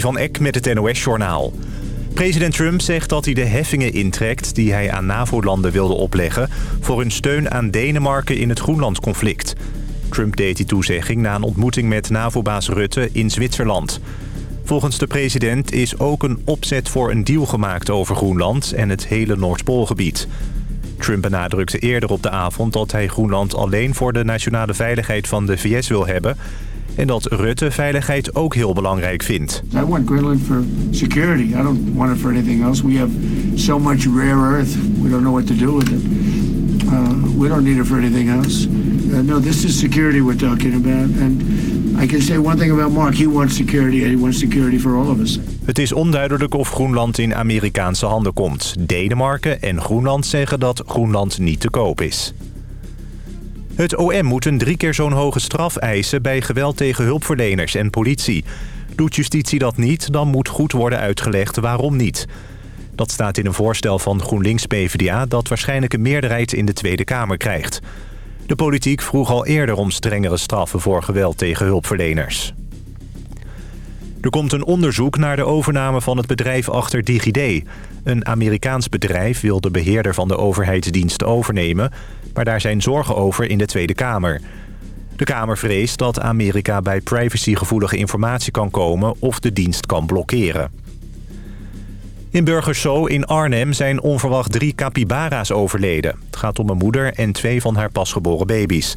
Van Eck met het NOS-journaal. President Trump zegt dat hij de heffingen intrekt... die hij aan NAVO-landen wilde opleggen... voor hun steun aan Denemarken in het Groenland-conflict. Trump deed die toezegging na een ontmoeting met NAVO-baas Rutte in Zwitserland. Volgens de president is ook een opzet voor een deal gemaakt over Groenland... en het hele Noordpoolgebied. Trump benadrukte eerder op de avond dat hij Groenland alleen voor de nationale veiligheid van de VS wil hebben... En dat Rutte veiligheid ook heel belangrijk vindt. I want Greenland for security. I don't want it for anything else. We have so much rare earth. We don't know what to do with it. Uh, we don't need it for anything else. Uh, no, this is security we're talking about. And I can say one thing about Mark. He wants security and he wants security for all of us. Het is onduidelijk of Groenland in Amerikaanse handen komt. Denemarken en Groenland zeggen dat Groenland niet te koop is. Het OM moet een drie keer zo'n hoge straf eisen bij geweld tegen hulpverleners en politie. Doet justitie dat niet, dan moet goed worden uitgelegd waarom niet. Dat staat in een voorstel van GroenLinks-PVDA... dat waarschijnlijk een meerderheid in de Tweede Kamer krijgt. De politiek vroeg al eerder om strengere straffen voor geweld tegen hulpverleners. Er komt een onderzoek naar de overname van het bedrijf achter DigiD. Een Amerikaans bedrijf wil de beheerder van de overheidsdiensten overnemen... maar daar zijn zorgen over in de Tweede Kamer. De Kamer vreest dat Amerika bij privacygevoelige informatie kan komen... of de dienst kan blokkeren. In Burgerso in Arnhem zijn onverwacht drie capybara's overleden. Het gaat om een moeder en twee van haar pasgeboren baby's.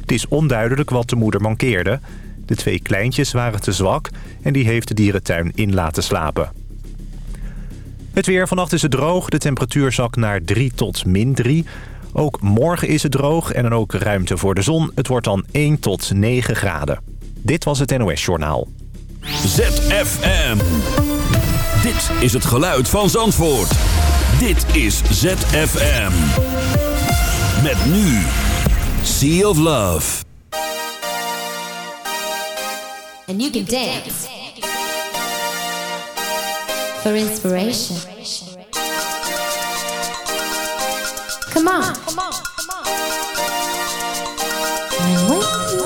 Het is onduidelijk wat de moeder mankeerde... De twee kleintjes waren te zwak en die heeft de dierentuin in laten slapen. Het weer. Vannacht is het droog. De temperatuur zakt naar 3 tot min 3. Ook morgen is het droog en dan ook ruimte voor de zon. Het wordt dan 1 tot 9 graden. Dit was het NOS Journaal. ZFM. Dit is het geluid van Zandvoort. Dit is ZFM. Met nu. Sea of Love. and you can, you can dance, dance. for inspiration. Come on. Come on. Come on. Come on.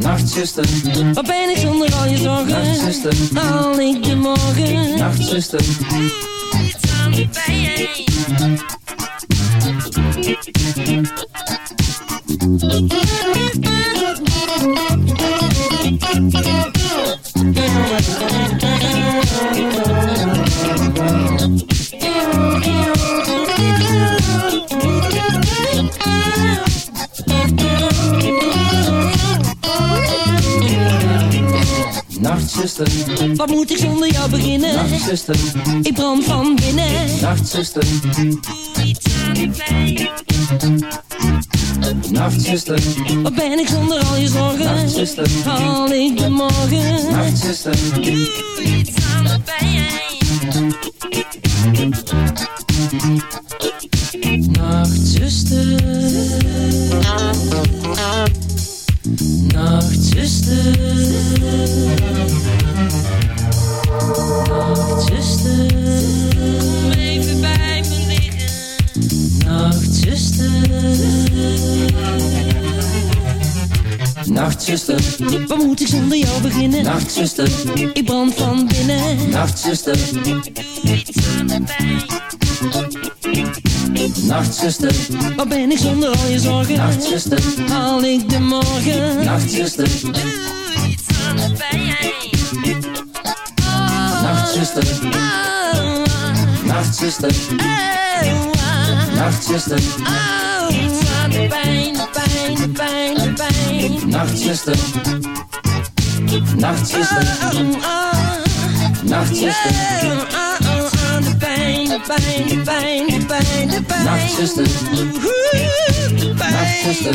Nachtzuster, wat ben ik zonder al je zorgen? Nachtzuster, haal ik de morgen? Nachtzuster, doe iets aan de pijn. Wat moet ik zonder jou beginnen? Nachtzuster, ik brand van binnen. Nachtzuster, doe iets aan wat ben ik zonder al je zorgen? Nachtzuster, haal ik de morgen? Nachtzuster, doe iets Nachtzuster, ik brand van binnen. Nachtzuster, doe iets aan de pijn. Nachtzuster, wat ben ik zonder al je zorgen? Nachtzuster, haal ik de morgen? Nachtzuster, doe iets aan de pijn. Nachtzuster, Nachtzuster, Nachtzuster, iets aan de pijn, de pijn, de pijn, de pijn. Nachtzuster, Nachtzuster, Nachtzuster, de pijn, de pijn, de pijn, de pijn, de pijn. Nachtzuster, Nachtzuster,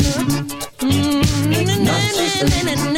Nachtzuster.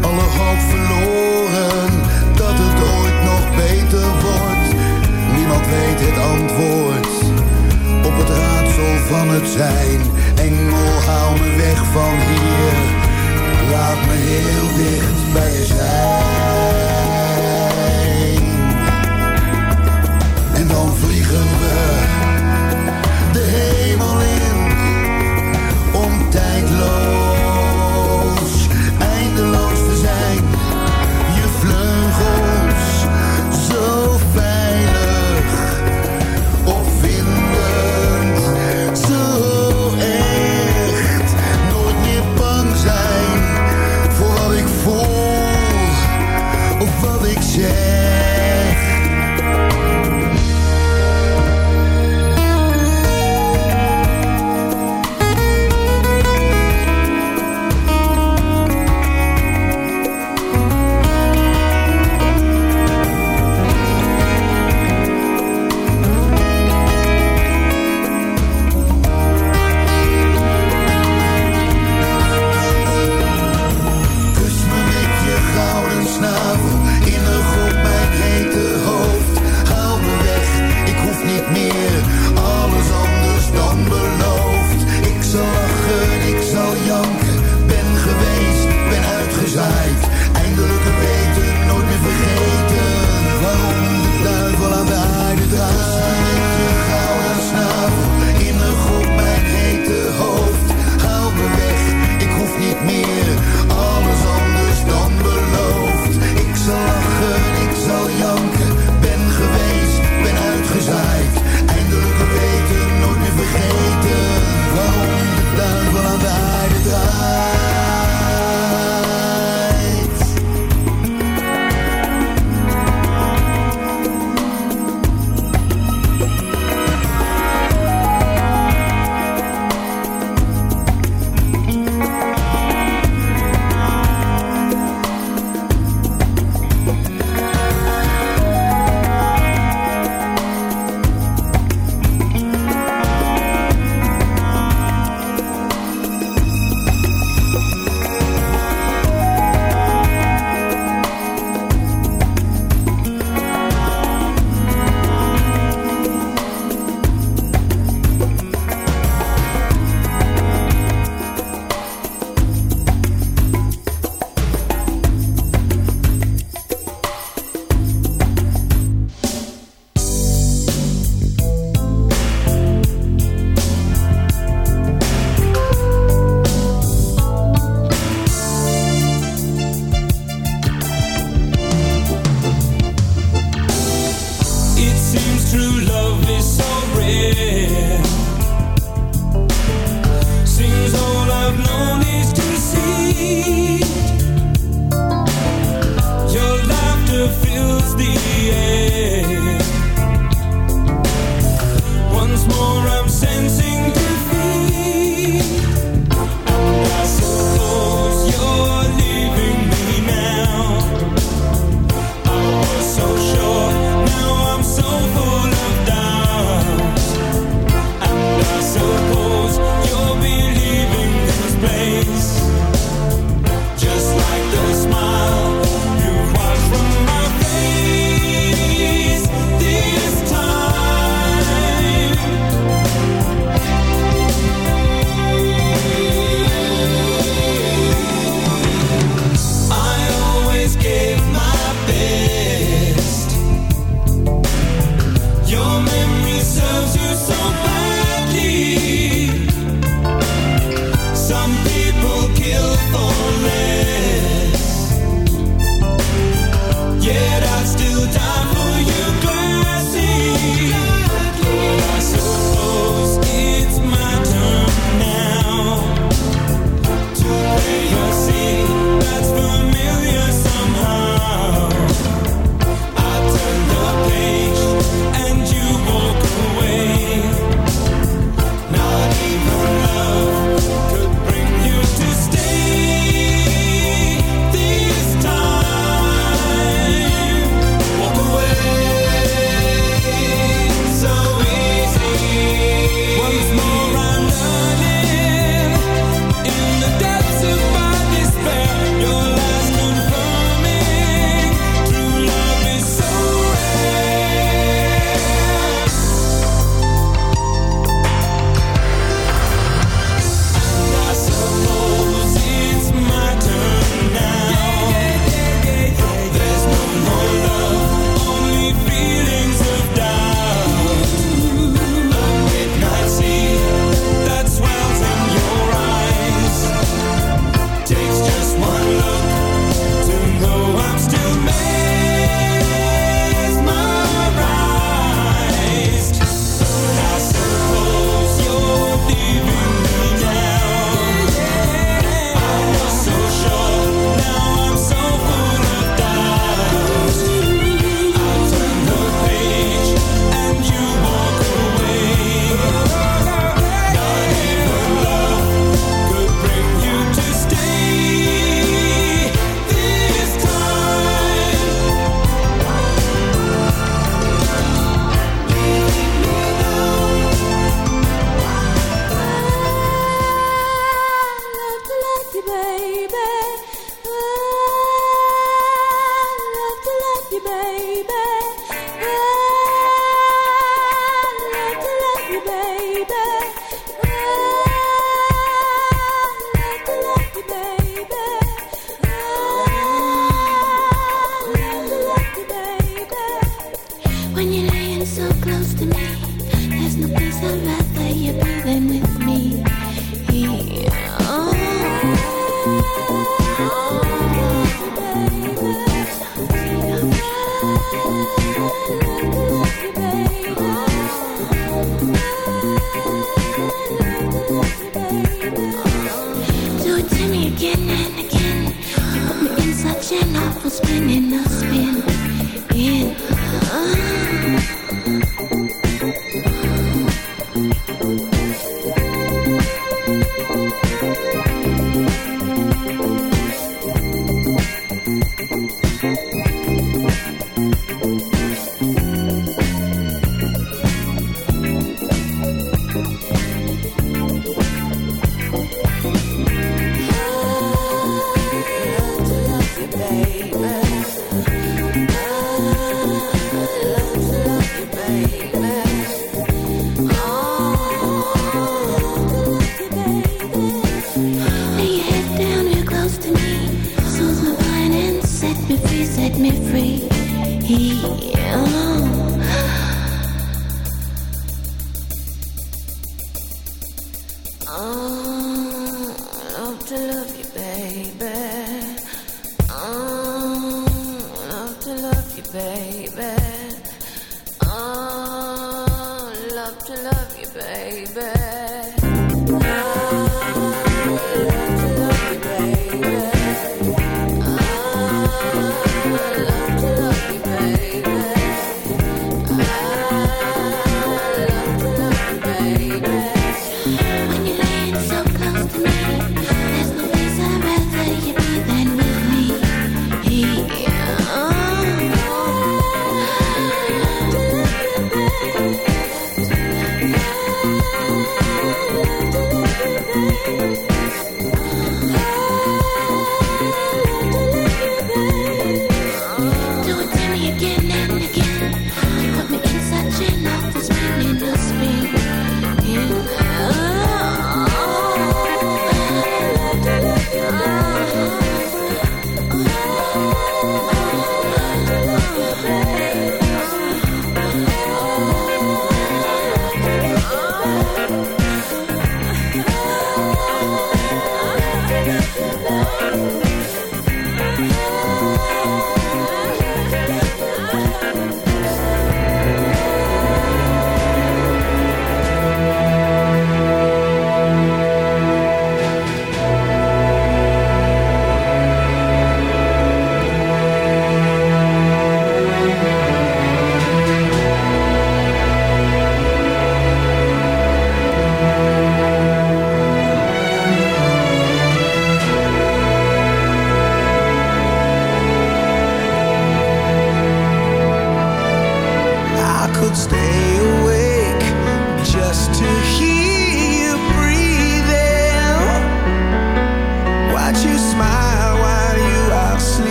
Alle hoop verloren dat het ooit nog beter wordt. Niemand weet het antwoord op het raadsel van het zijn. Engel, haal me weg van hier. Laat me heel dicht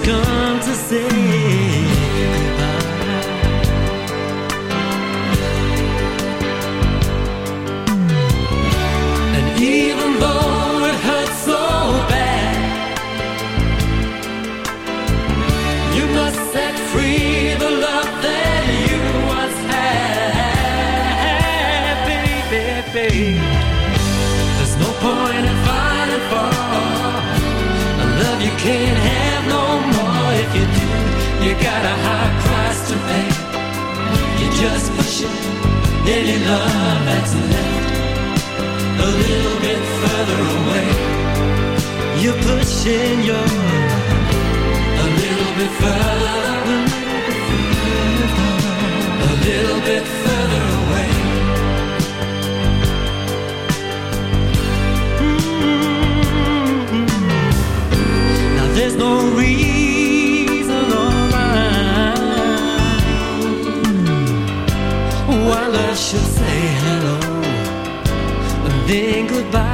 come to say any love that's left a little bit further away. You're pushing your a little bit further, a little bit further then goodbye.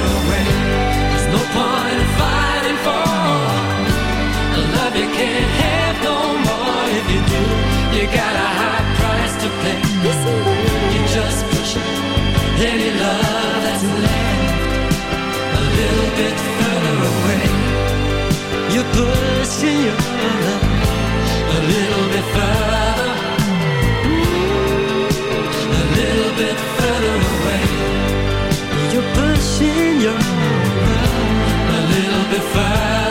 got a high price to pay. You just push. Any love that's left a little bit further away. You're pushing your love a little bit further, a little bit further away. You're pushing your love a little bit further.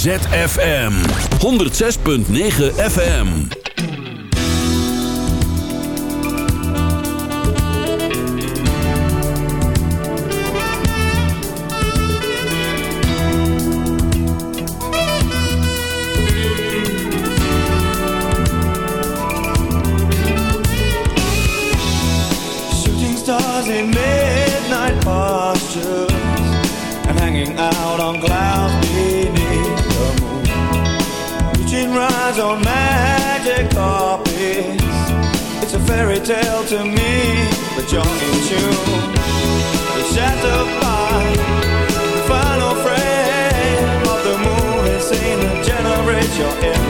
ZFM. 106.9 FM that the final frame of the.